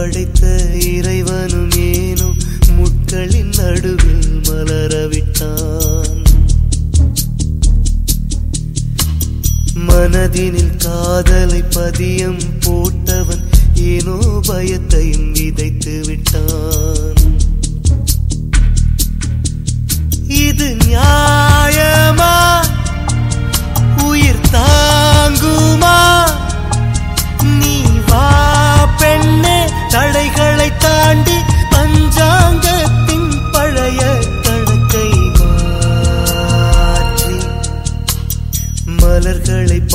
படைத்த இறைவனும் ஏனும் முட்களின் நடுவில் மலரவிட்டான். மனதினில் காதலை பதியம் போட்டவன் ஏனோ பயத்தையும் விதைத்து விட்டான்.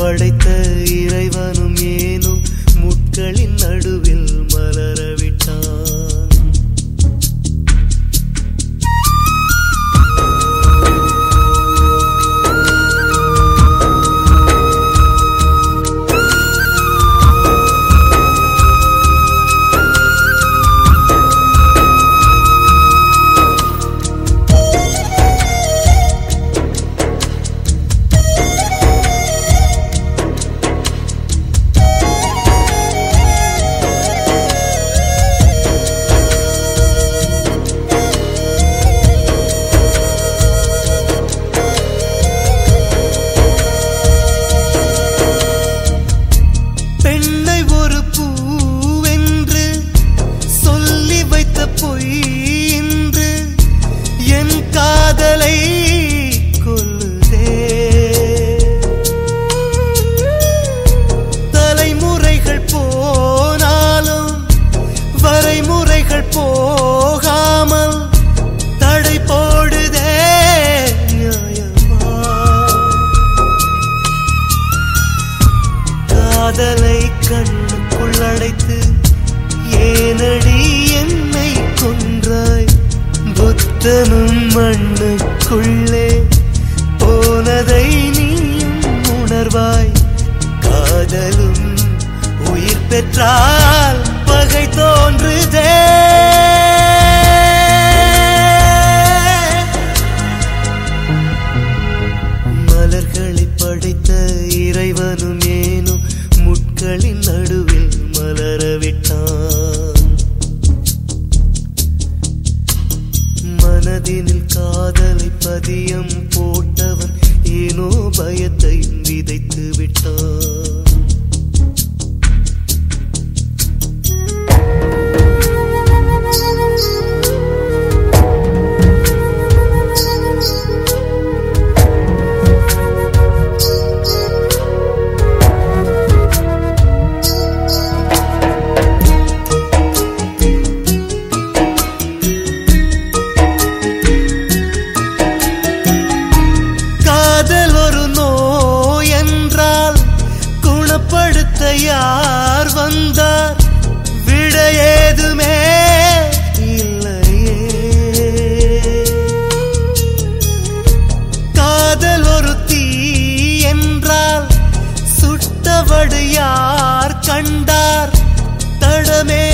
படைத்த இறைவனும் ஏனும் முட்களின் நடுவில் மலரவிட்டான் முத்தமும் மண்ணுக்குள்ளே போனதை நீயும் உணர்வாய். காதலும் உயிர் பெற்றாய். மனதினில் காதலை பதியம் போட்டவன் ஏனோ பயத்தையும் விதைத்து விட்டான் யார் கண்டார்? தடமே